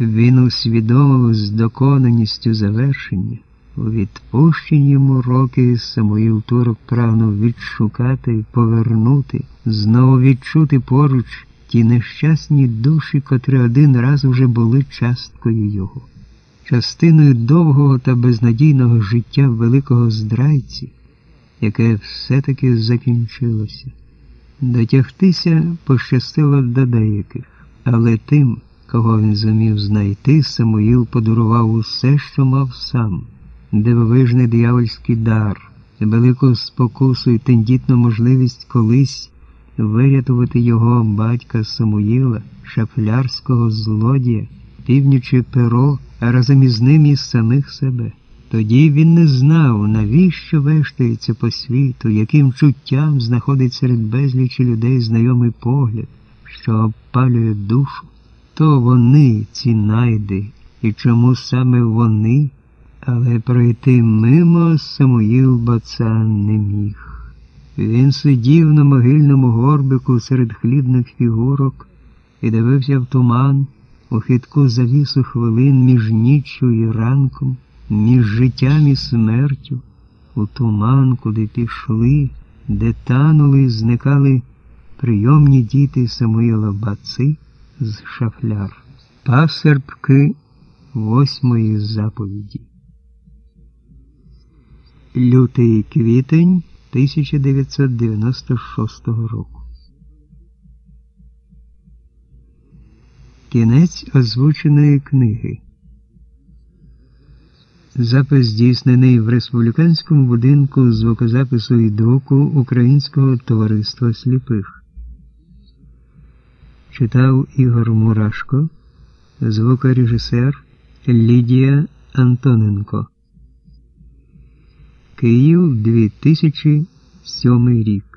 Він усвідомив з доконаністю завершення. У відпущені йому роки Самуїл Турок прагнув відшукати, повернути, знову відчути поруч ті нещасні душі, котрі один раз вже були часткою його, частиною довгого та безнадійного життя великого здрайці, яке все-таки закінчилося. Дотягтися пощастило до деяких, але тим, кого він зумів знайти, Самуїл подарував усе, що мав сам, дивовижний диявольський дар, велику спокусу і тендітну можливість колись вирятувати його батька Самуїла, шафлярського злодія, північе перо, а разом із ним і самих себе. Тоді він не знав, навіщо вештається по світу, яким чуттям знаходить серед безлічі людей знайомий погляд, що обпалює душу. То вони, ці найди, і чому саме вони, але пройти мимо Самуїл Бацан не міг. Він сидів на могильному горбику серед хлібних фігурок і дивився в туман у хитку завісу хвилин між ніччю і ранком між життям і смертю, у туман, куди пішли, де танули і зникали прийомні діти Самуїла Баци з шафляр, пасербки восьмої заповіді. Лютий квітень 1996 року. Кінець озвученої книги. Запис здійснений в республіканському будинку звукозапису і друку Українського товариства сліпих. Читав Ігор Мурашко, звукорежисер Лідія Антоненко. Київ 2007 рік.